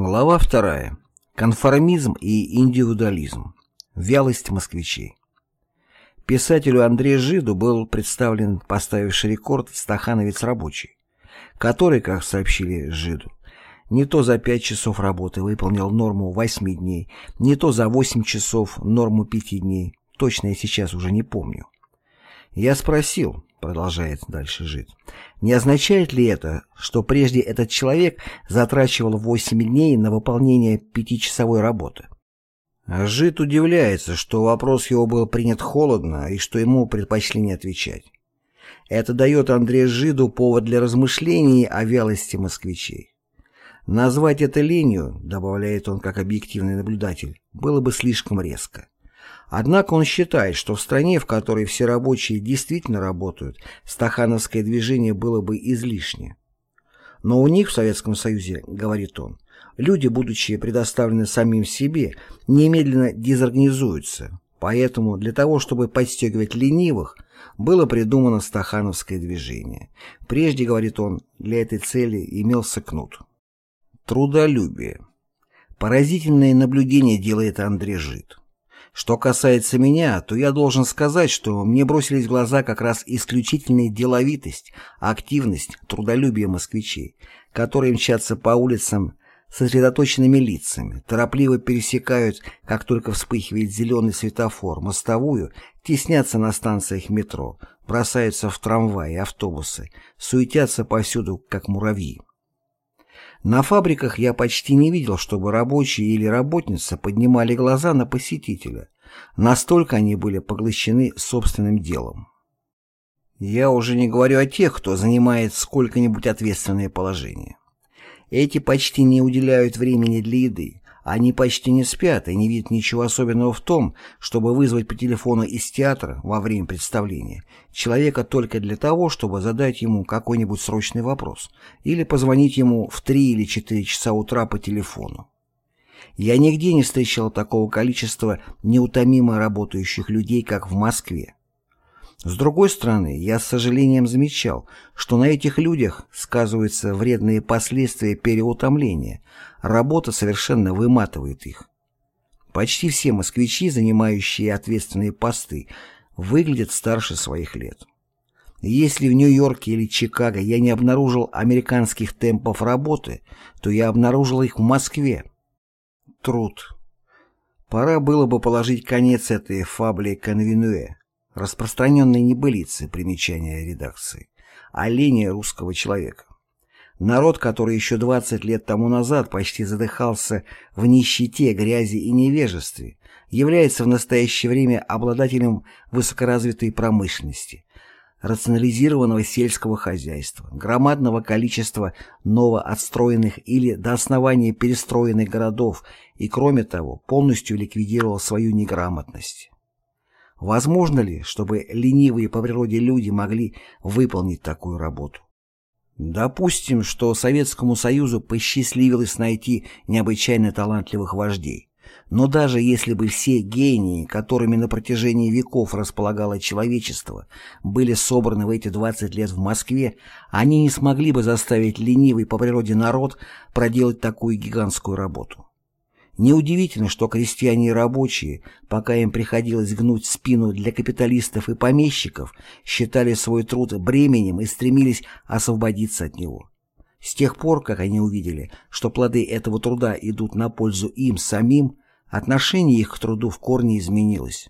Глава вторая. Конформизм и индивидуализм. Вялость москвичей. Писателю Андрею Жиду был представлен поставивший рекорд стахановец рабочий, который, как сообщили Жиду, не то за 5 часов работы выполнил норму 8 дней, не то за 8 часов норму 5 дней, точно я сейчас уже не помню. Я спросил, продолжает дальше жить. Не означает ли это, что прежде этот человек затрачивал 8 дней на выполнение пятичасовой работы? Жид удивляется, что вопрос его был принят холодно и что ему предпочли не отвечать. Это дает Андрею Жиду повод для размышлений о вялости москвичей. Назвать это ленью, добавляет он как объективный наблюдатель, было бы слишком резко. Однако он считает, что в стране, в которой все рабочие действительно работают, стахановское движение было бы излишне. Но у них в Советском Союзе, говорит он, люди, будучи предоставлены самим себе, немедленно дезорганизуются. Поэтому для того, чтобы подстегивать ленивых, было придумано стахановское движение. Прежде, говорит он, для этой цели имелся кнут. Трудолюбие. Поразительные наблюдения делает Андрей Жид. Что касается меня, то я должен сказать, что мне бросились в глаза как раз исключительная деловитость, активность, трудолюбие москвичей, которые мчатся по улицам сосредоточенными лицами, торопливо пересекают, как только вспыхивает зеленый светофор, мостовую, теснятся на станциях метро, бросаются в трамваи, автобусы, суетятся повсюду, как муравьи. На фабриках я почти не видел, чтобы рабочие или работницы поднимали глаза на посетителя. Настолько они были поглощены собственным делом. Я уже не говорю о тех, кто занимает сколько-нибудь ответственное положение. Эти почти не уделяют времени для еды, они почти не спят и не видят ничего особенного в том, чтобы вызвать по телефону из театра во время представления человека только для того, чтобы задать ему какой-нибудь срочный вопрос или позвонить ему в 3 или 4 часа утра по телефону. Я нигде не встречал такого количества неутомимо работающих людей, как в Москве. С другой стороны, я с сожалением замечал, что на этих людях сказываются вредные последствия переутомления, работа совершенно выматывает их. Почти все москвичи, занимающие ответственные посты, выглядят старше своих лет. Если в Нью-Йорке или Чикаго я не обнаружил американских темпов работы, то я обнаружил их в Москве. Труд. Пора было бы положить конец этой фабле конвенуэ. Распространенные небылицы, примечания редакции, о лени русского человека. Народ, который еще 20 лет тому назад почти задыхался в нищете, грязи и невежестве, является в настоящее время обладателем высокоразвитой промышленности, рационализированного сельского хозяйства, громадного количества новоотстроенных или до основания перестроенных городов и, кроме того, полностью ликвидировал свою неграмотность. Возможно ли, чтобы ленивые по природе люди могли выполнить такую работу? Допустим, что Советскому Союзу посчастливилось найти необычайно талантливых вождей. Но даже если бы все гении, которыми на протяжении веков располагало человечество, были собраны в эти 20 лет в Москве, они не смогли бы заставить ленивый по природе народ проделать такую гигантскую работу. Неудивительно, что крестьяне и рабочие, пока им приходилось гнуть спину для капиталистов и помещиков, считали свой труд бременем и стремились освободиться от него. С тех пор, как они увидели, что плоды этого труда идут на пользу им самим, отношение их к труду в корне изменилось.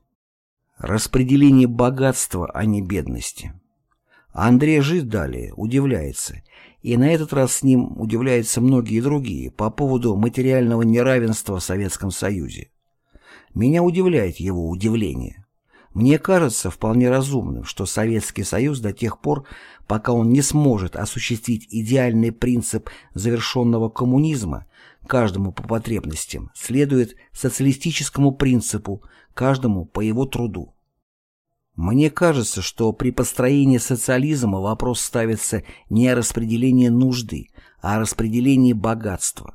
Распределение богатства, а не бедности. Андрей жить далее удивляется – и на этот раз с ним удивляются многие другие по поводу материального неравенства в Советском Союзе. Меня удивляет его удивление. Мне кажется вполне разумным, что Советский Союз до тех пор, пока он не сможет осуществить идеальный принцип завершенного коммунизма, каждому по потребностям, следует социалистическому принципу, каждому по его труду. Мне кажется, что при построении социализма вопрос ставится не о распределении нужды, а о распределении богатства.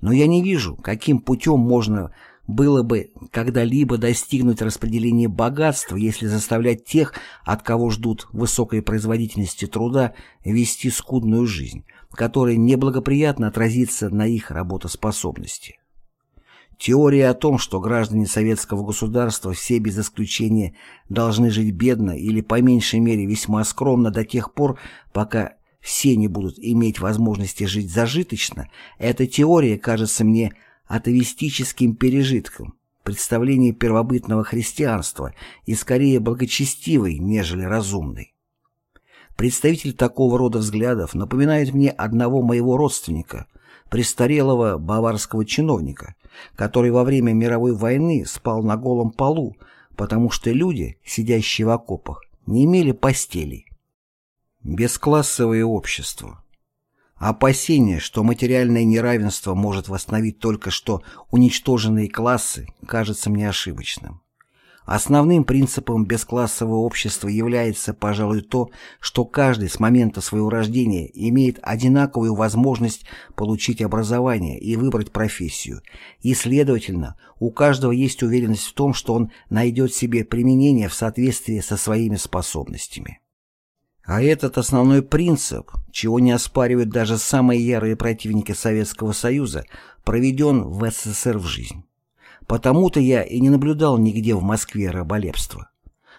Но я не вижу, каким путем можно было бы когда-либо достигнуть распределения богатства, если заставлять тех, от кого ждут высокой производительности труда, вести скудную жизнь, которая неблагоприятно отразится на их работоспособности. Теория о том, что граждане советского государства все без исключения должны жить бедно или по меньшей мере весьма скромно до тех пор, пока все не будут иметь возможности жить зажиточно, эта теория кажется мне атовистическим пережитком, представление первобытного христианства и скорее благочестивой, нежели разумной. Представитель такого рода взглядов напоминает мне одного моего родственника, престарелого баварского чиновника, который во время мировой войны спал на голом полу, потому что люди, сидящие в окопах, не имели постелей. Бесклассовое общество. Опасение, что материальное неравенство может восстановить только что уничтоженные классы, кажется мне ошибочным. Основным принципом бесклассового общества является, пожалуй, то, что каждый с момента своего рождения имеет одинаковую возможность получить образование и выбрать профессию, и, следовательно, у каждого есть уверенность в том, что он найдет себе применение в соответствии со своими способностями. А этот основной принцип, чего не оспаривают даже самые ярые противники Советского Союза, проведен в СССР в жизнь. Потому-то я и не наблюдал нигде в Москве раболепства.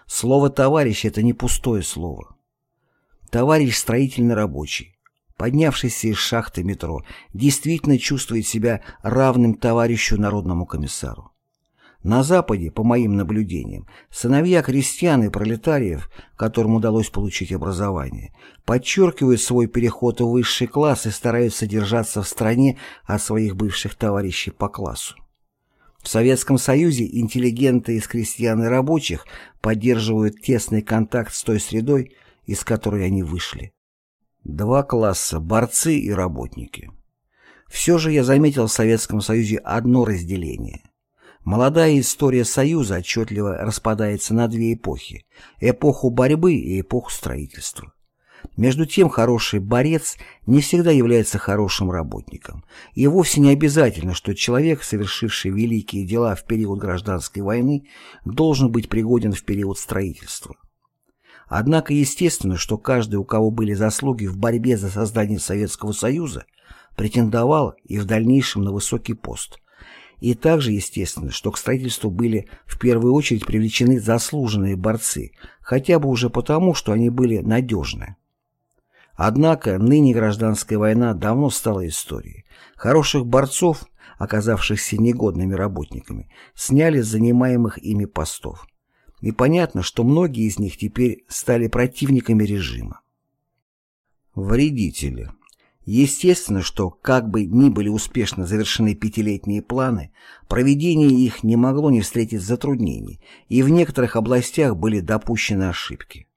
Слово «товарищ» — это не пустое слово. Товарищ строительный рабочий, поднявшийся из шахты метро, действительно чувствует себя равным товарищу народному комиссару. На Западе, по моим наблюдениям, сыновья крестьян и пролетариев, которым удалось получить образование, подчеркивают свой переход в высший класс и стараются держаться в стране от своих бывших товарищей по классу. В Советском Союзе интеллигенты из крестьян и рабочих поддерживают тесный контакт с той средой, из которой они вышли. Два класса – борцы и работники. Все же я заметил в Советском Союзе одно разделение. Молодая история Союза отчетливо распадается на две эпохи – эпоху борьбы и эпоху строительства. Между тем, хороший борец не всегда является хорошим работником. И вовсе не обязательно, что человек, совершивший великие дела в период гражданской войны, должен быть пригоден в период строительства. Однако естественно, что каждый, у кого были заслуги в борьбе за создание Советского Союза, претендовал и в дальнейшем на высокий пост. И также естественно, что к строительству были в первую очередь привлечены заслуженные борцы, хотя бы уже потому, что они были надежны. Однако ныне гражданская война давно стала историей. Хороших борцов, оказавшихся негодными работниками, сняли с занимаемых ими постов. И понятно, что многие из них теперь стали противниками режима. Вредители. Естественно, что, как бы ни были успешно завершены пятилетние планы, проведение их не могло не встретить затруднений, и в некоторых областях были допущены ошибки.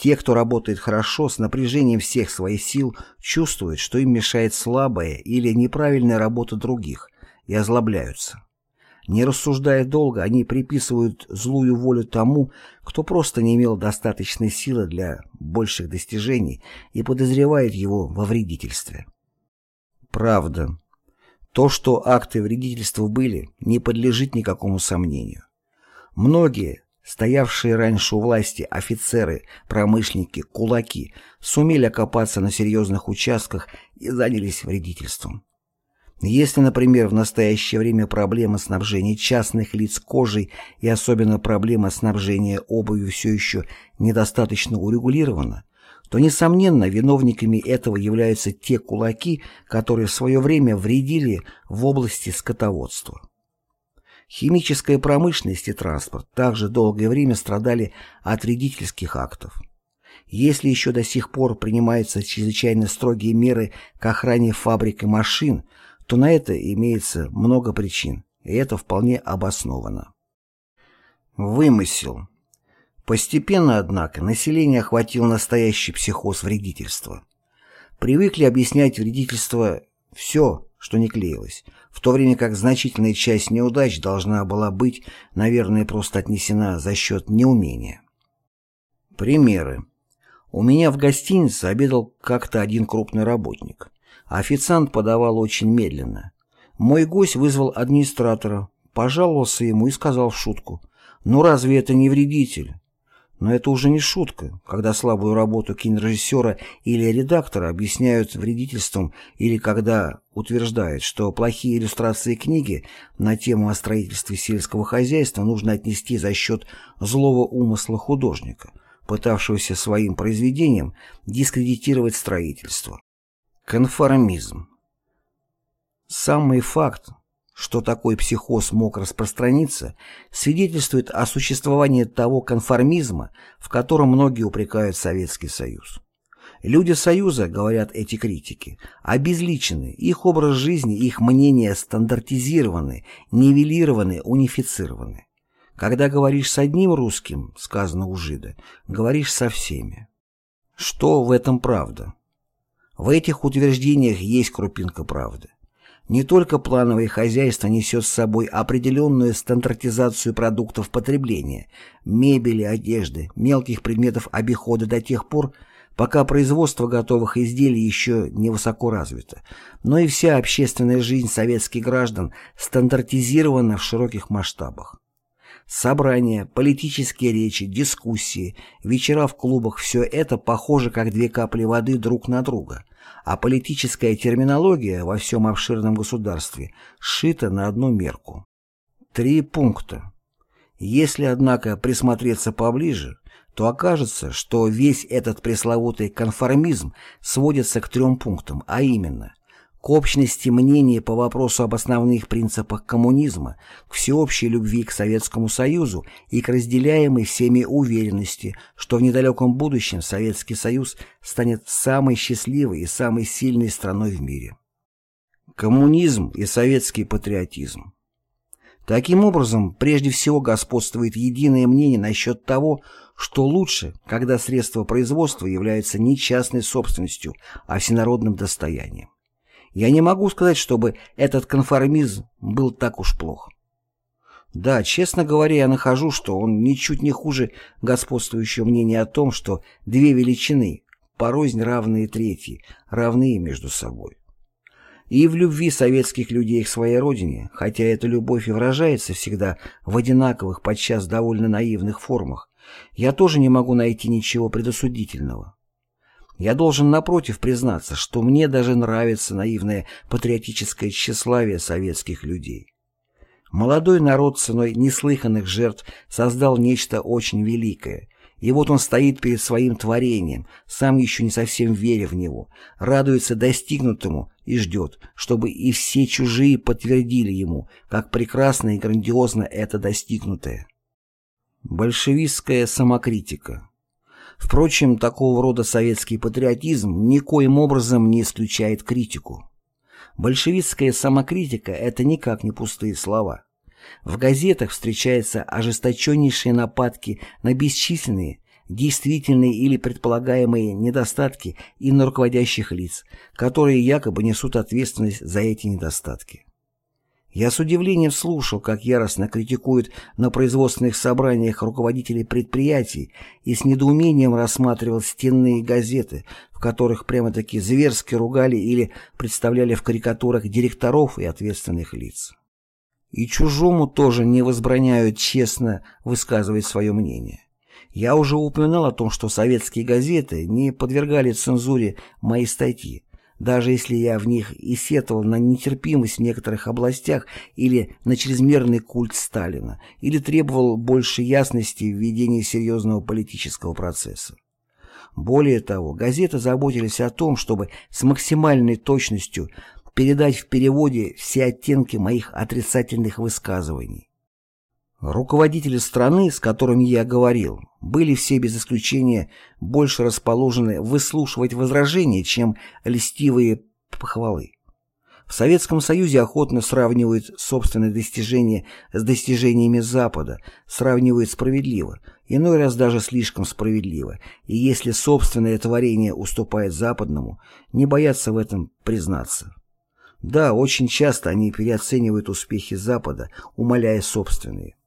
Те, кто работает хорошо, с напряжением всех своих сил, чувствуют, что им мешает слабая или неправильная работа других, и озлобляются. Не рассуждая долго, они приписывают злую волю тому, кто просто не имел достаточной силы для больших достижений и подозревает его во вредительстве. Правда. То, что акты вредительства были, не подлежит никакому сомнению. Многие, Стоявшие раньше у власти офицеры, промышленники, кулаки сумели окопаться на серьезных участках и занялись вредительством. Если, например, в настоящее время проблема снабжения частных лиц кожей и особенно проблема снабжения обувью все еще недостаточно урегулирована, то, несомненно, виновниками этого являются те кулаки, которые в свое время вредили в области скотоводства. Химическая промышленность и транспорт также долгое время страдали от вредительских актов. Если еще до сих пор принимаются чрезвычайно строгие меры к охране фабрик и машин, то на это имеется много причин, и это вполне обосновано. Вымысел. Постепенно, однако, население охватило настоящий психоз вредительства. Привыкли объяснять вредительство «все», что не клеилось, в то время как значительная часть неудач должна была быть, наверное, просто отнесена за счет неумения. Примеры. У меня в гостинице обедал как-то один крупный работник. Официант подавал очень медленно. Мой гость вызвал администратора, пожаловался ему и сказал в шутку, «Ну разве это не вредитель? Но это уже не шутка, когда слабую работу кинорежиссера или редактора объясняют вредительством или когда утверждают, что плохие иллюстрации книги на тему о строительстве сельского хозяйства нужно отнести за счет злого умысла художника, пытавшегося своим произведением дискредитировать строительство. Конформизм. Самый факт, что такой психоз мог распространиться, свидетельствует о существовании того конформизма, в котором многие упрекают Советский Союз. Люди Союза, говорят эти критики, обезличены, их образ жизни, их мнения стандартизированы, нивелированы, унифицированы. Когда говоришь с одним русским, сказано у жида, говоришь со всеми. Что в этом правда? В этих утверждениях есть крупинка правды. Не только плановое хозяйство несет с собой определенную стандартизацию продуктов потребления, мебели, одежды, мелких предметов обихода до тех пор, пока производство готовых изделий еще не высоко развито, но и вся общественная жизнь советских граждан стандартизирована в широких масштабах. Собрания, политические речи, дискуссии, вечера в клубах – все это похоже как две капли воды друг на друга, а политическая терминология во всем обширном государстве сшита на одну мерку. Три пункта. Если, однако, присмотреться поближе, то окажется, что весь этот пресловутый конформизм сводится к трем пунктам, а именно к общности мнений по вопросу об основных принципах коммунизма, к всеобщей любви к Советскому Союзу и к разделяемой всеми уверенности, что в недалеком будущем Советский Союз станет самой счастливой и самой сильной страной в мире. Коммунизм и советский патриотизм Таким образом, прежде всего господствует единое мнение насчет того, что лучше, когда средства производства являются не частной собственностью, а всенародным достоянием. Я не могу сказать, чтобы этот конформизм был так уж плох. Да, честно говоря, я нахожу, что он ничуть не хуже господствующего мнения о том, что две величины, порознь равные трети, равны между собой. И в любви советских людей к своей родине, хотя эта любовь и выражается всегда в одинаковых, подчас довольно наивных формах, я тоже не могу найти ничего предосудительного. Я должен, напротив, признаться, что мне даже нравится наивное патриотическое тщеславие советских людей. Молодой народ ценой неслыханных жертв создал нечто очень великое, и вот он стоит перед своим творением, сам еще не совсем веря в него, радуется достигнутому и ждет, чтобы и все чужие подтвердили ему, как прекрасно и грандиозно это достигнутое. Большевистская самокритика Впрочем, такого рода советский патриотизм никоим образом не исключает критику. Большевистская самокритика – это никак не пустые слова. В газетах встречаются ожесточеннейшие нападки на бесчисленные, действительные или предполагаемые недостатки и на руководящих лиц, которые якобы несут ответственность за эти недостатки. Я с удивлением слушал, как яростно критикуют на производственных собраниях руководителей предприятий и с недоумением рассматривал стенные газеты, в которых прямо-таки зверски ругали или представляли в карикатурах директоров и ответственных лиц. И чужому тоже не возбраняют честно высказывать свое мнение. Я уже упоминал о том, что советские газеты не подвергали цензуре мои статьи, даже если я в них и сетовал на нетерпимость в некоторых областях или на чрезмерный культ Сталина, или требовал больше ясности в ведении серьезного политического процесса. Более того, газеты заботились о том, чтобы с максимальной точностью передать в переводе все оттенки моих отрицательных высказываний. Руководители страны, с которыми я говорил, были все без исключения больше расположены выслушивать возражения, чем льстивые похвалы. В Советском Союзе охотно сравнивают собственные достижения с достижениями Запада, сравнивают справедливо, иной раз даже слишком справедливо, и если собственное творение уступает западному, не боятся в этом признаться. Да, очень часто они переоценивают успехи Запада, умаляя собственные.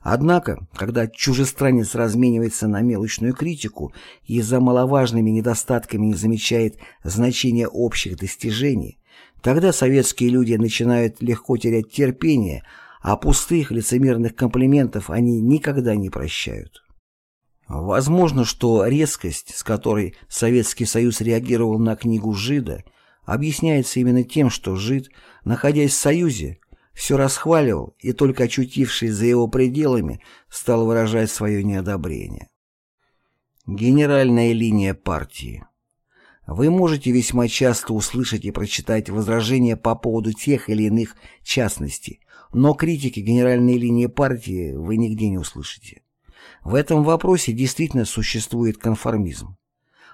Однако, когда чужестранец разменивается на мелочную критику и за маловажными недостатками не замечает значения общих достижений, тогда советские люди начинают легко терять терпение, а пустых лицемерных комплиментов они никогда не прощают. Возможно, что резкость, с которой Советский Союз реагировал на книгу Жида, объясняется именно тем, что Жид, находясь в Союзе, все расхваливал и, только очутившись за его пределами, стал выражать свое неодобрение. Генеральная линия партии Вы можете весьма часто услышать и прочитать возражения по поводу тех или иных частностей, но критики генеральной линии партии вы нигде не услышите. В этом вопросе действительно существует конформизм.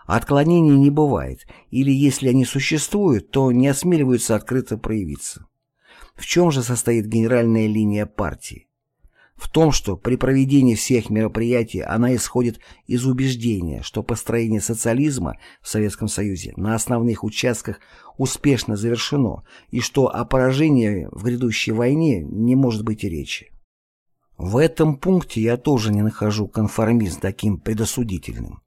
Отклонений не бывает, или если они существуют, то не осмеливаются открыто проявиться. В чем же состоит генеральная линия партии? В том, что при проведении всех мероприятий она исходит из убеждения, что построение социализма в Советском Союзе на основных участках успешно завершено и что о поражении в грядущей войне не может быть и речи. В этом пункте я тоже не нахожу конформизм таким предосудительным.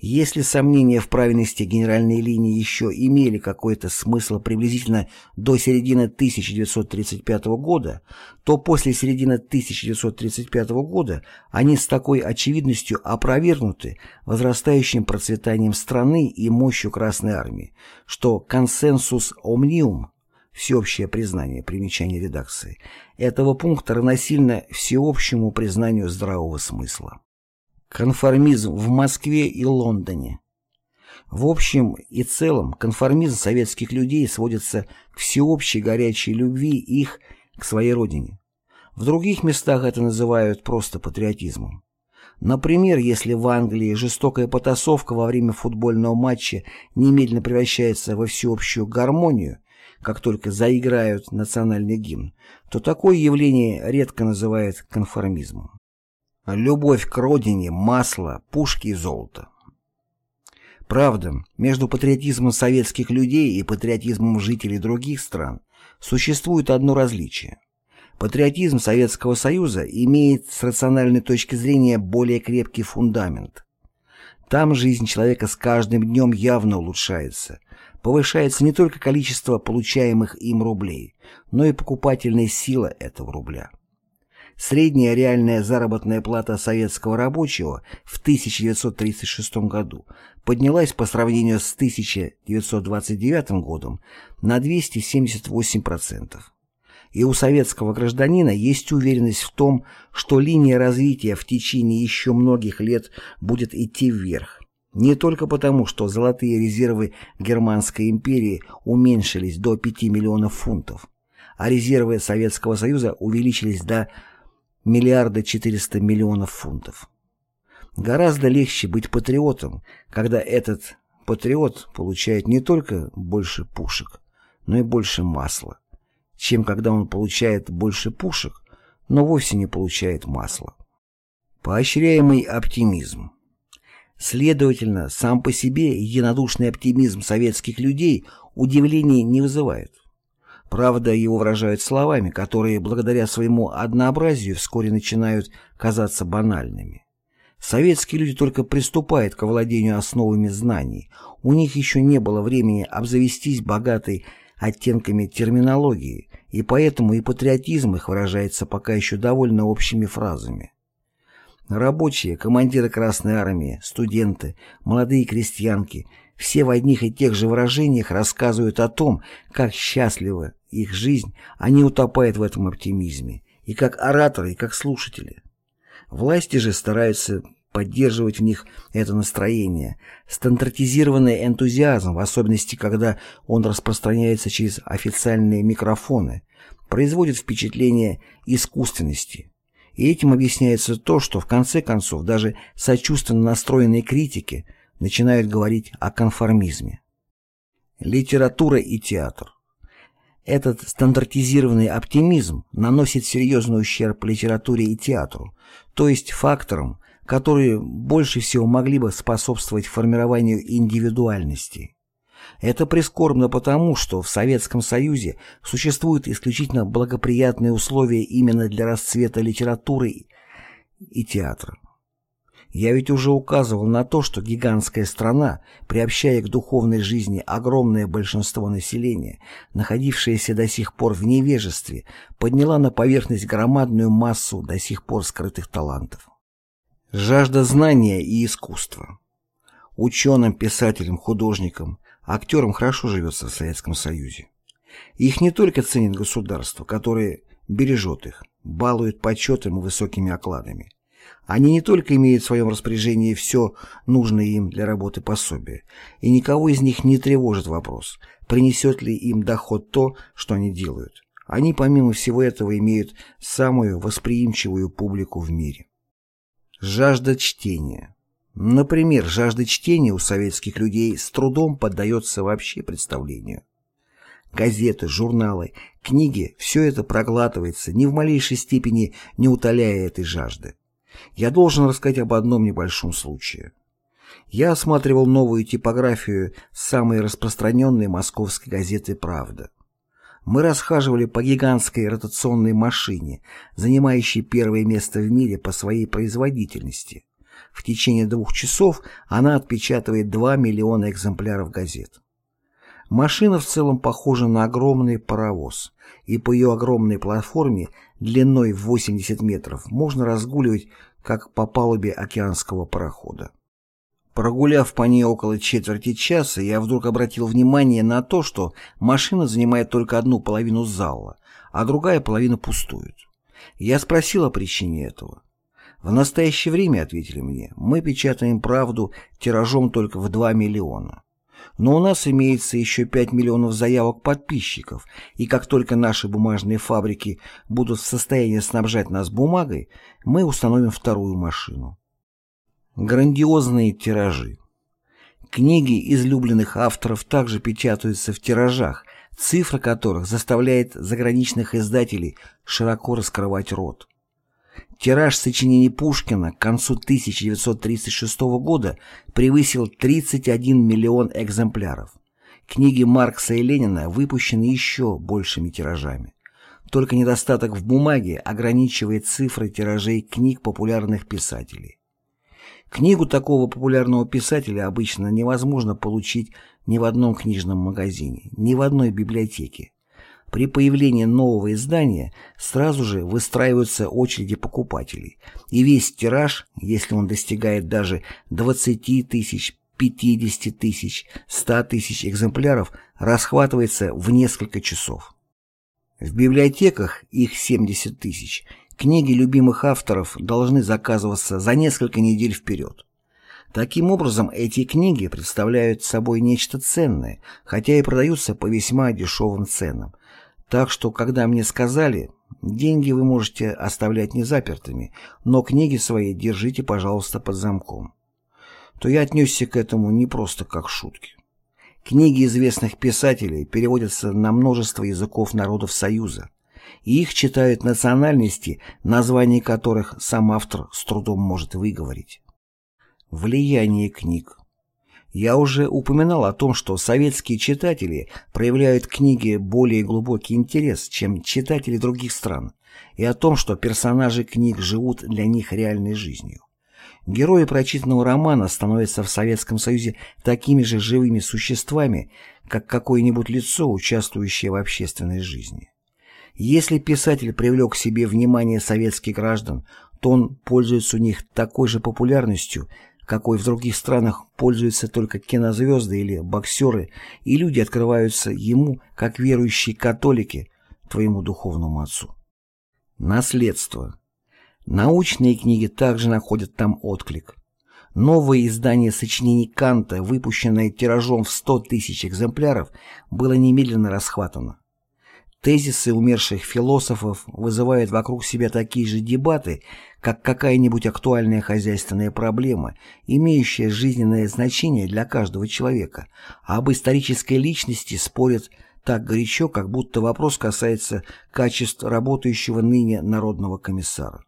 Если сомнения в правильности генеральной линии еще имели какой-то смысл приблизительно до середины 1935 года, то после середины 1935 года они с такой очевидностью опровергнуты возрастающим процветанием страны и мощью Красной Армии, что консенсус «Омниум» всеобщее признание, примечание редакции, этого пункта равносильно всеобщему признанию здравого смысла. Конформизм в Москве и Лондоне. В общем и целом, конформизм советских людей сводится к всеобщей горячей любви их к своей родине. В других местах это называют просто патриотизмом. Например, если в Англии жестокая потасовка во время футбольного матча немедленно превращается во всеобщую гармонию, как только заиграют национальный гимн, то такое явление редко называют конформизмом. Любовь к родине, масло, пушки и золото. Правда, между патриотизмом советских людей и патриотизмом жителей других стран существует одно различие. Патриотизм Советского Союза имеет с рациональной точки зрения более крепкий фундамент. Там жизнь человека с каждым днем явно улучшается. Повышается не только количество получаемых им рублей, но и покупательная сила этого рубля. Средняя реальная заработная плата советского рабочего в 1936 году поднялась по сравнению с 1929 годом на 278%. И у советского гражданина есть уверенность в том, что линия развития в течение еще многих лет будет идти вверх. Не только потому, что золотые резервы Германской империи уменьшились до 5 миллионов фунтов, а резервы Советского Союза увеличились до миллиарда 400 миллионов фунтов. Гораздо легче быть патриотом, когда этот патриот получает не только больше пушек, но и больше масла, чем когда он получает больше пушек, но вовсе не получает масла. Поощряемый оптимизм. Следовательно, сам по себе единодушный оптимизм советских людей удивления не вызывает. Правда, его выражают словами, которые благодаря своему однообразию вскоре начинают казаться банальными. Советские люди только приступают к овладению основами знаний. У них еще не было времени обзавестись богатой оттенками терминологии, и поэтому и патриотизм их выражается пока еще довольно общими фразами. Рабочие, командиры Красной Армии, студенты, молодые крестьянки – все в одних и тех же выражениях рассказывают о том, как счастлива их жизнь, а они утопают в этом оптимизме, и как ораторы, и как слушатели. Власти же стараются поддерживать в них это настроение, стандартизированный энтузиазм, в особенности, когда он распространяется через официальные микрофоны, производит впечатление искусственности. И этим объясняется то, что в конце концов даже сочувственно настроенные критики – начинают говорить о конформизме. Литература и театр. Этот стандартизированный оптимизм наносит серьезный ущерб литературе и театру, то есть факторам, которые больше всего могли бы способствовать формированию индивидуальности. Это прискорбно потому, что в Советском Союзе существуют исключительно благоприятные условия именно для расцвета литературы и театра. Я ведь уже указывал на то, что гигантская страна, приобщая к духовной жизни огромное большинство населения, находившееся до сих пор в невежестве, подняла на поверхность громадную массу до сих пор скрытых талантов. Жажда знания и искусства. Ученым, писателям, художникам, актерам хорошо живется в Советском Союзе. Их не только ценит государство, которое бережет их, балует почетом и высокими окладами – они не только имеют в своем распоряжении все нужное им для работы пособие, и никого из них не тревожит вопрос, принесет ли им доход то, что они делают. Они помимо всего этого имеют самую восприимчивую публику в мире. Жажда чтения. Например, жажда чтения у советских людей с трудом поддается вообще представлению. Газеты, журналы, книги – все это проглатывается, ни в малейшей степени не утоляя этой жажды. Я должен рассказать об одном небольшом случае. Я осматривал новую типографию самой распространенной московской газеты «Правда». Мы расхаживали по гигантской ротационной машине, занимающей первое место в мире по своей производительности. В течение двух часов она отпечатывает 2 миллиона экземпляров газет. Машина в целом похожа на огромный паровоз, и по ее огромной платформе длиной в 80 метров можно разгуливать, как по палубе океанского парохода. Прогуляв по ней около четверти часа, я вдруг обратил внимание на то, что машина занимает только одну половину зала, а другая половина пустует. Я спросил о причине этого. «В настоящее время, — ответили мне, — мы печатаем правду тиражом только в 2 миллиона. Но у нас имеется еще 5 миллионов заявок подписчиков, и как только наши бумажные фабрики будут в состоянии снабжать нас бумагой, мы установим вторую машину. Грандиозные тиражи. Книги излюбленных авторов также печатаются в тиражах, цифра которых заставляет заграничных издателей широко раскрывать рот. Тираж сочинений Пушкина к концу 1936 года превысил 31 миллион экземпляров. Книги Маркса и Ленина выпущены еще большими тиражами. Только недостаток в бумаге ограничивает цифры тиражей книг популярных писателей. Книгу такого популярного писателя обычно невозможно получить ни в одном книжном магазине, ни в одной библиотеке. При появлении нового издания сразу же выстраиваются очереди покупателей, и весь тираж, если он достигает даже 20 тысяч, 50 тысяч, 100 тысяч экземпляров, расхватывается в несколько часов. В библиотеках их 70 тысяч. Книги любимых авторов должны заказываться за несколько недель вперед. Таким образом, эти книги представляют собой нечто ценное, хотя и продаются по весьма дешевым ценам, так что, когда мне сказали, деньги вы можете оставлять незапертыми, но книги свои держите, пожалуйста, под замком, то я отнесся к этому не просто как шутки. Книги известных писателей переводятся на множество языков народов Союза, и их читают национальности, названия которых сам автор с трудом может выговорить. Влияние книг я уже упоминал о том, что советские читатели проявляют книги более глубокий интерес, чем читатели других стран, и о том, что персонажи книг живут для них реальной жизнью. Герои прочитанного романа становятся в Советском Союзе такими же живыми существами, как какое-нибудь лицо, участвующее в общественной жизни. Если писатель привлек к себе внимание советских граждан, то он пользуется у них такой же популярностью, какой в других странах пользуются только кинозвезды или боксеры, и люди открываются ему, как верующие католики, твоему духовному отцу. Наследство. Научные книги также находят там отклик. Новое издание сочинений Канта, выпущенное тиражом в 100 тысяч экземпляров, было немедленно расхватано. Тезисы умерших философов вызывают вокруг себя такие же дебаты, как какая-нибудь актуальная хозяйственная проблема, имеющая жизненное значение для каждого человека, а об исторической личности спорят так горячо, как будто вопрос касается качеств работающего ныне народного комиссара.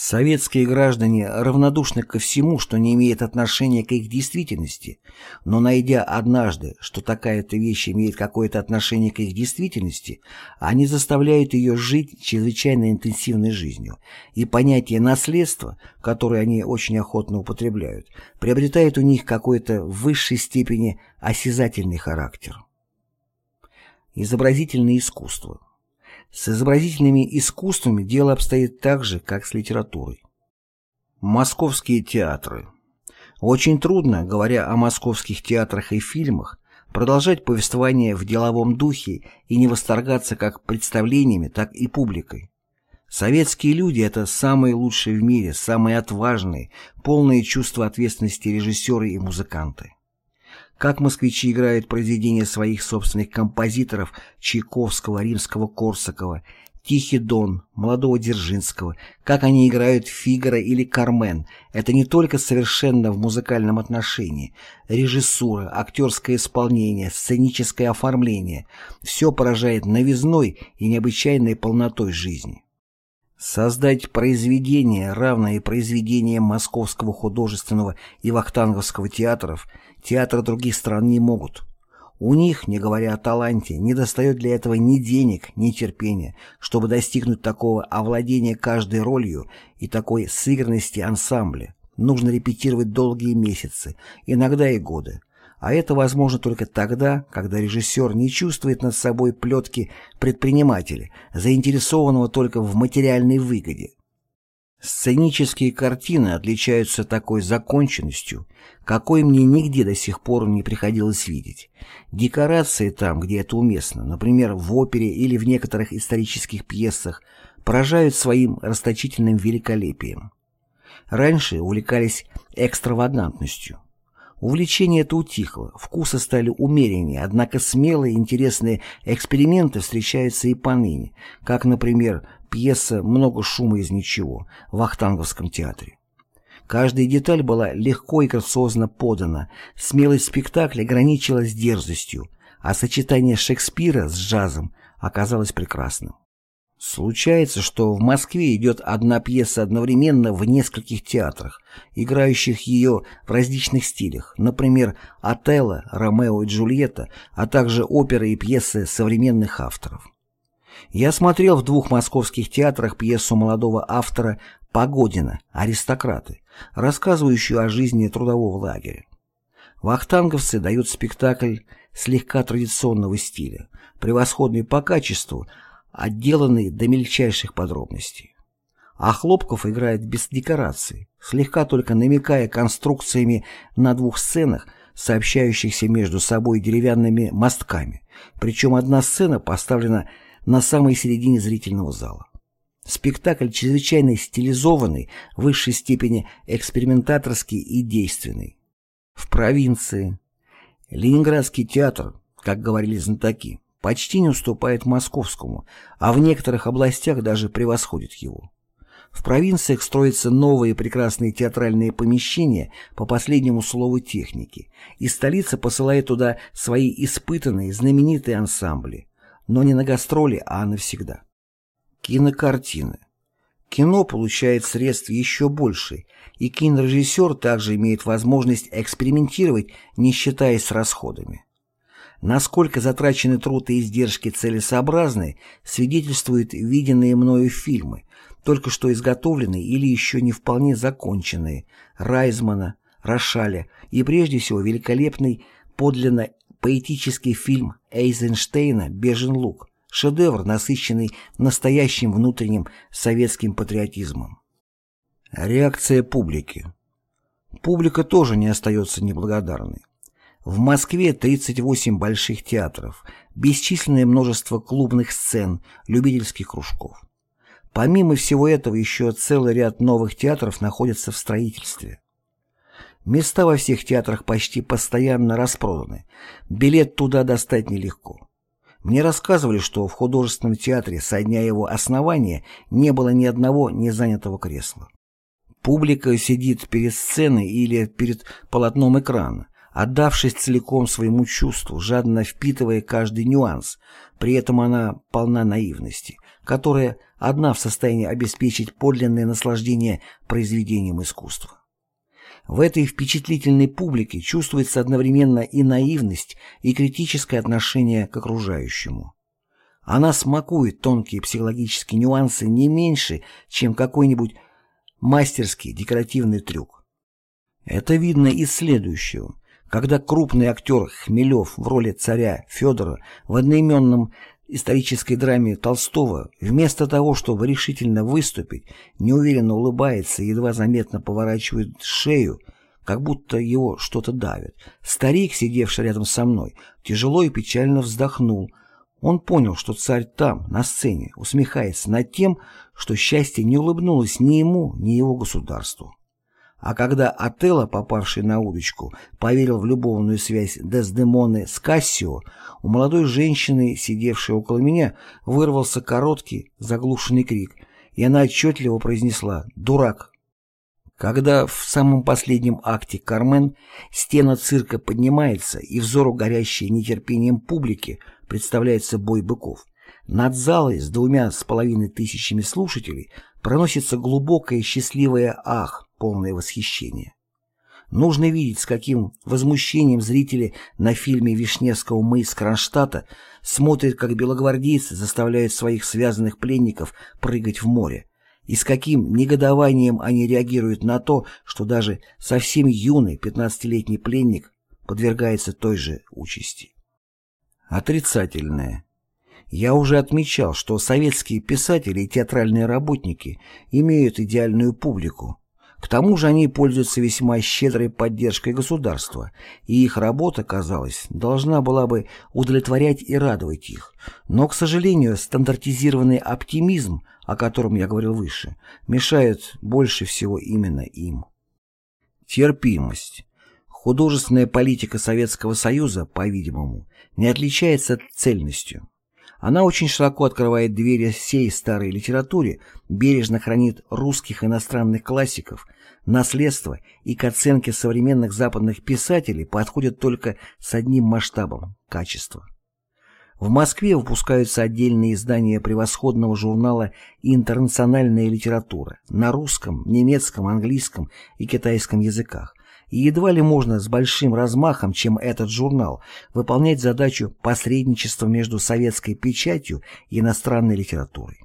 Советские граждане равнодушны ко всему, что не имеет отношения к их действительности, но найдя однажды, что такая-то вещь имеет какое-то отношение к их действительности, они заставляют ее жить чрезвычайно интенсивной жизнью, и понятие наследство, которое они очень охотно употребляют, приобретает у них какой-то в высшей степени осязательный характер. Изобразительное искусство – с изобразительными искусствами дело обстоит так же, как с литературой. Московские театры Очень трудно, говоря о московских театрах и фильмах, продолжать повествование в деловом духе и не восторгаться как представлениями, так и публикой. Советские люди – это самые лучшие в мире, самые отважные, полные чувства ответственности режиссеры и музыканты. Как москвичи играют произведения своих собственных композиторов Чайковского, Римского, Корсакова, «Тихий дон», «Молодого Дзержинского», как они играют «Фигара» или «Кармен». Это не только совершенно в музыкальном отношении. Режиссура, актерское исполнение, сценическое оформление – все поражает новизной и необычайной полнотой жизни. Создать произведение, равное произведениям Московского художественного и Вахтанговского театров – Театры других стран не могут. У них, не говоря о таланте, не достает для этого ни денег, ни терпения, чтобы достигнуть такого овладения каждой ролью и такой сыгранности ансамбля. Нужно репетировать долгие месяцы, иногда и годы. А это возможно только тогда, когда режиссер не чувствует над собой плетки предпринимателя, заинтересованного только в материальной выгоде. Сценические картины отличаются такой законченностью, какой мне нигде до сих пор не приходилось видеть. Декорации там, где это уместно, например, в опере или в некоторых исторических пьесах, поражают своим расточительным великолепием. Раньше увлекались экстравагантностью. Увлечение это утихло, вкусы стали умереннее, однако смелые и интересные эксперименты встречаются и поныне, как, например, пьеса «Много шума из ничего» в Ахтанговском театре. Каждая деталь была легко и грациозно подана, смелость спектакля граничилась дерзостью, а сочетание Шекспира с джазом оказалось прекрасным. Случается, что в Москве идет одна пьеса одновременно в нескольких театрах, играющих ее в различных стилях, например, «Отелло», «Ромео и Джульетта», а также оперы и пьесы современных авторов. Я смотрел в двух московских театрах пьесу молодого автора Погодина «Аристократы», рассказывающую о жизни трудового лагеря. Вахтанговцы дают спектакль слегка традиционного стиля, превосходный по качеству, отделанный до мельчайших подробностей. А Хлопков играет без декораций, слегка только намекая конструкциями на двух сценах, сообщающихся между собой деревянными мостками. Причем одна сцена поставлена на самой середине зрительного зала. Спектакль чрезвычайно стилизованный, в высшей степени экспериментаторский и действенный. В провинции. Ленинградский театр, как говорили знатоки, почти не уступает московскому, а в некоторых областях даже превосходит его. В провинциях строятся новые прекрасные театральные помещения по последнему слову техники, и столица посылает туда свои испытанные знаменитые ансамбли, но не на гастроли, а навсегда. Кинокартины. Кино получает средств еще больше, и кинорежиссер также имеет возможность экспериментировать, не считаясь с расходами. Насколько затрачены труд и издержки целесообразны, свидетельствуют виденные мною фильмы, только что изготовленные или еще не вполне законченные, Райзмана, Рошаля и прежде всего великолепный подлинно поэтический фильм Эйзенштейна «Бежен лук», шедевр, насыщенный настоящим внутренним советским патриотизмом. Реакция публики. Публика тоже не остается неблагодарной. В Москве 38 больших театров, бесчисленное множество клубных сцен, любительских кружков. Помимо всего этого еще целый ряд новых театров находится в строительстве. Места во всех театрах почти постоянно распроданы. Билет туда достать нелегко. Мне рассказывали, что в художественном театре со дня его основания не было ни одного незанятого кресла. Публика сидит перед сценой или перед полотном экрана, отдавшись целиком своему чувству, жадно впитывая каждый нюанс. При этом она полна наивности, которая одна в состоянии обеспечить подлинное наслаждение произведением искусства. В этой впечатлительной публике чувствуется одновременно и наивность, и критическое отношение к окружающему. Она смакует тонкие психологические нюансы не меньше, чем какой-нибудь мастерский декоративный трюк. Это видно из следующего. Когда крупный актер Хмелев в роли царя Федора в одноименном исторической драме Толстого, вместо того, чтобы решительно выступить, неуверенно улыбается и едва заметно поворачивает шею, как будто его что-то давит. Старик, сидевший рядом со мной, тяжело и печально вздохнул. Он понял, что царь там, на сцене, усмехается над тем, что счастье не улыбнулось ни ему, ни его государству. А когда Отелло, попавший на удочку, поверил в любовную связь Дездемоны с Кассио, у молодой женщины, сидевшей около меня, вырвался короткий, заглушенный крик, и она отчетливо произнесла «Дурак!». Когда в самом последнем акте «Кармен» стена цирка поднимается и взору горящей нетерпением публики представляется бой быков, над залой с двумя с половиной тысячами слушателей проносится глубокое счастливое «Ах!» полное восхищение. Нужно видеть, с каким возмущением зрители на фильме Вишневского «Мы из Кронштадта» смотрят, как белогвардейцы заставляют своих связанных пленников прыгать в море, и с каким негодованием они реагируют на то, что даже совсем юный 15-летний пленник подвергается той же участи. Отрицательное. Я уже отмечал, что советские писатели и театральные работники имеют идеальную публику, к тому же они пользуются весьма щедрой поддержкой государства, и их работа, казалось, должна была бы удовлетворять и радовать их. Но, к сожалению, стандартизированный оптимизм, о котором я говорил выше, мешает больше всего именно им. Терпимость. Художественная политика Советского Союза, по-видимому, не отличается цельностью. Она очень широко открывает двери всей старой литературе, бережно хранит русских иностранных классиков, наследство и к оценке современных западных писателей подходит только с одним масштабом – качество. В Москве выпускаются отдельные издания превосходного журнала «Интернациональная литература» на русском, немецком, английском и китайском языках и едва ли можно с большим размахом, чем этот журнал, выполнять задачу посредничества между советской печатью и иностранной литературой.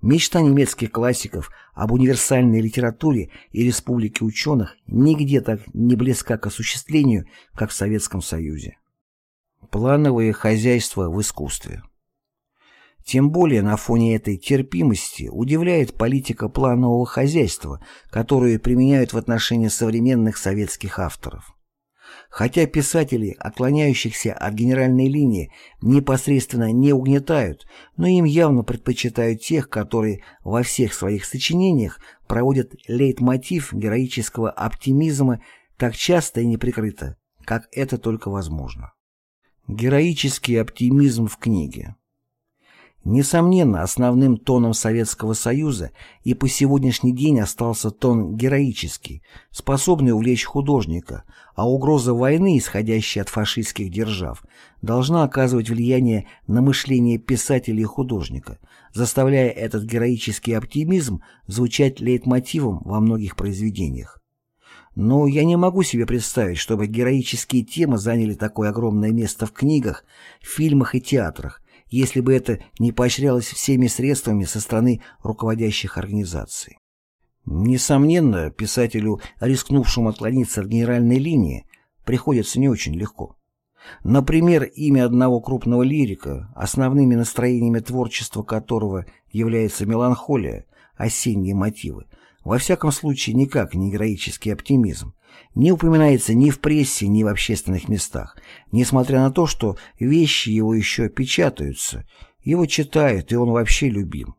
Мечта немецких классиков об универсальной литературе и республике ученых нигде так не близка к осуществлению, как в Советском Союзе. Плановое хозяйство в искусстве тем более на фоне этой терпимости удивляет политика планового хозяйства, которую применяют в отношении современных советских авторов. Хотя писатели, отклоняющихся от генеральной линии, непосредственно не угнетают, но им явно предпочитают тех, которые во всех своих сочинениях проводят лейтмотив героического оптимизма так часто и неприкрыто, как это только возможно. Героический оптимизм в книге Несомненно, основным тоном Советского Союза и по сегодняшний день остался тон героический, способный увлечь художника, а угроза войны, исходящая от фашистских держав, должна оказывать влияние на мышление писателя и художника, заставляя этот героический оптимизм звучать лейтмотивом во многих произведениях. Но я не могу себе представить, чтобы героические темы заняли такое огромное место в книгах, фильмах и театрах, если бы это не поощрялось всеми средствами со стороны руководящих организаций. Несомненно, писателю, рискнувшему отклониться от генеральной линии, приходится не очень легко. Например, имя одного крупного лирика, основными настроениями творчества которого является меланхолия, осенние мотивы, во всяком случае никак не героический оптимизм, не упоминается ни в прессе, ни в общественных местах, несмотря на то, что вещи его еще печатаются, его читают, и он вообще любим.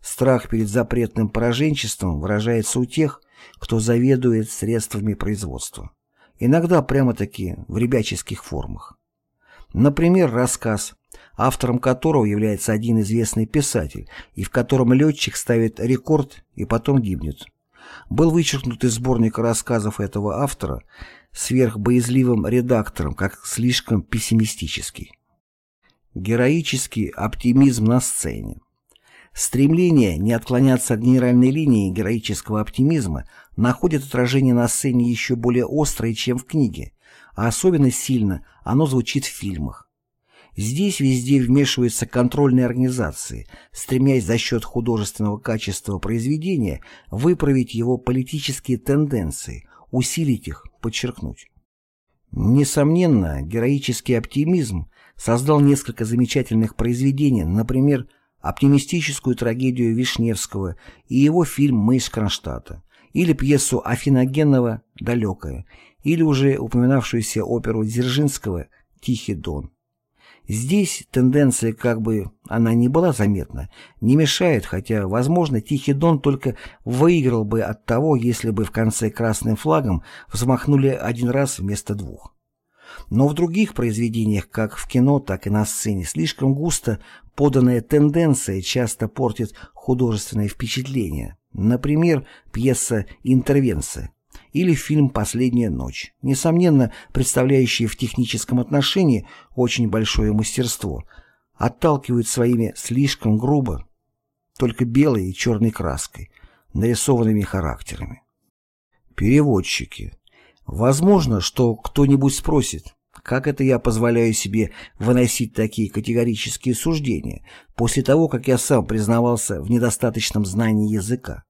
Страх перед запретным пораженчеством выражается у тех, кто заведует средствами производства. Иногда прямо-таки в ребяческих формах. Например, рассказ, автором которого является один известный писатель, и в котором летчик ставит рекорд и потом гибнет был вычеркнут из сборника рассказов этого автора сверхбоязливым редактором как слишком пессимистический. Героический оптимизм на сцене. Стремление не отклоняться от генеральной линии героического оптимизма находит отражение на сцене еще более острое, чем в книге, а особенно сильно оно звучит в фильмах. Здесь везде вмешиваются контрольные организации, стремясь за счет художественного качества произведения выправить его политические тенденции, усилить их, подчеркнуть. Несомненно, героический оптимизм создал несколько замечательных произведений, например, оптимистическую трагедию Вишневского и его фильм «Мышь Кронштадта», или пьесу Афиногенова «Далекая», или уже упоминавшуюся оперу Дзержинского «Тихий дон». Здесь тенденция, как бы она ни была заметна, не мешает, хотя, возможно, Тихий Дон только выиграл бы от того, если бы в конце красным флагом взмахнули один раз вместо двух. Но в других произведениях, как в кино, так и на сцене, слишком густо поданная тенденция часто портит художественное впечатление. Например, пьеса «Интервенция» или фильм «Последняя ночь», несомненно представляющие в техническом отношении очень большое мастерство, отталкивают своими слишком грубо, только белой и черной краской, нарисованными характерами. Переводчики. Возможно, что кто-нибудь спросит, как это я позволяю себе выносить такие категорические суждения после того, как я сам признавался в недостаточном знании языка?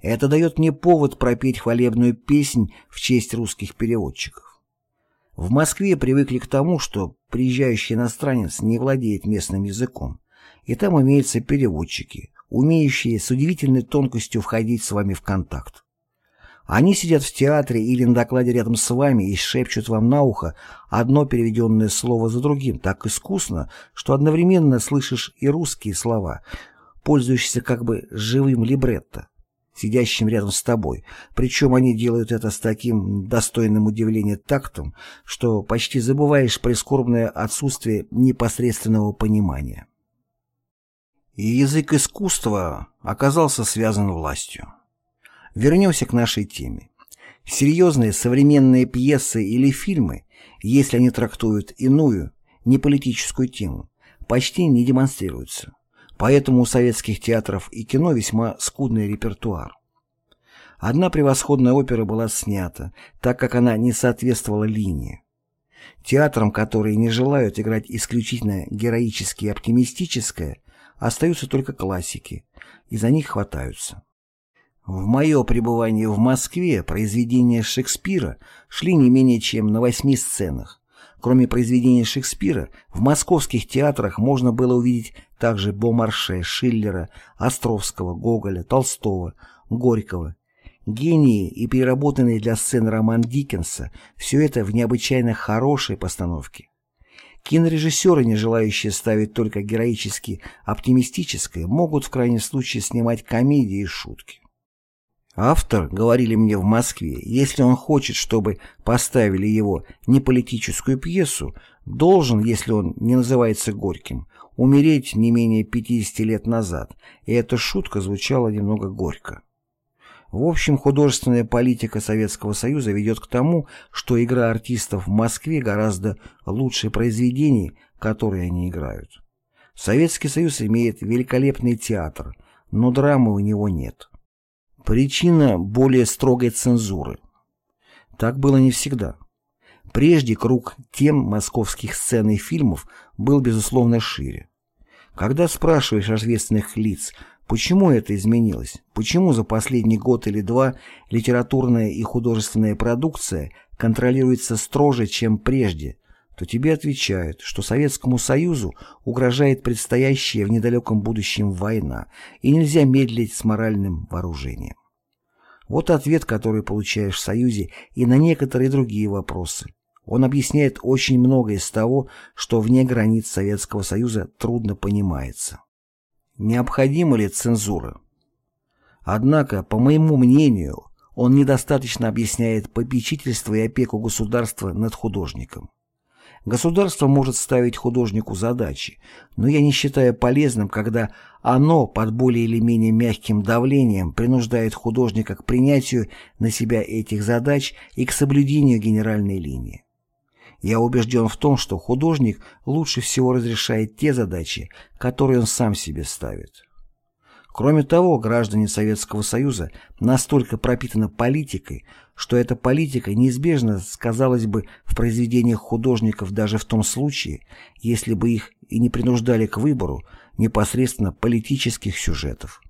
Это дает мне повод пропеть хвалебную песнь в честь русских переводчиков. В Москве привыкли к тому, что приезжающий иностранец не владеет местным языком, и там имеются переводчики, умеющие с удивительной тонкостью входить с вами в контакт. Они сидят в театре или на докладе рядом с вами и шепчут вам на ухо одно переведенное слово за другим так искусно, что одновременно слышишь и русские слова, пользующиеся как бы живым либретто сидящим рядом с тобой, причем они делают это с таким достойным удивлением тактом, что почти забываешь прискорбное отсутствие непосредственного понимания. И язык искусства оказался связан властью. Вернемся к нашей теме. Серьезные современные пьесы или фильмы, если они трактуют иную, не политическую тему, почти не демонстрируются поэтому у советских театров и кино весьма скудный репертуар. Одна превосходная опера была снята, так как она не соответствовала линии. Театрам, которые не желают играть исключительно героически и оптимистическое, остаются только классики, и за них хватаются. В мое пребывание в Москве произведения Шекспира шли не менее чем на восьми сценах. Кроме произведений Шекспира, в московских театрах можно было увидеть также Бомарше, Шиллера, Островского, Гоголя, Толстого, Горького. Гении и переработанные для сцен роман Диккенса – все это в необычайно хорошей постановке. Кинорежиссеры, не желающие ставить только героически оптимистическое, могут в крайнем случае снимать комедии и шутки. Автор, говорили мне в Москве, если он хочет, чтобы поставили его не политическую пьесу, должен, если он не называется Горьким, умереть не менее 50 лет назад, и эта шутка звучала немного горько. В общем, художественная политика Советского Союза ведет к тому, что игра артистов в Москве гораздо лучше произведений, которые они играют. Советский Союз имеет великолепный театр, но драмы у него нет. Причина более строгой цензуры. Так было не всегда. Прежде круг тем московских сцен и фильмов – был, безусловно, шире. Когда спрашиваешь ответственных лиц, почему это изменилось, почему за последний год или два литературная и художественная продукция контролируется строже, чем прежде, то тебе отвечают, что Советскому Союзу угрожает предстоящая в недалеком будущем война, и нельзя медлить с моральным вооружением. Вот ответ, который получаешь в Союзе и на некоторые другие вопросы, он объясняет очень многое из того, что вне границ Советского Союза трудно понимается. Необходима ли цензура? Однако, по моему мнению, он недостаточно объясняет попечительство и опеку государства над художником. Государство может ставить художнику задачи, но я не считаю полезным, когда оно под более или менее мягким давлением принуждает художника к принятию на себя этих задач и к соблюдению генеральной линии. Я убежден в том, что художник лучше всего разрешает те задачи, которые он сам себе ставит. Кроме того, граждане Советского Союза настолько пропитаны политикой, что эта политика неизбежно сказалась бы в произведениях художников даже в том случае, если бы их и не принуждали к выбору непосредственно политических сюжетов.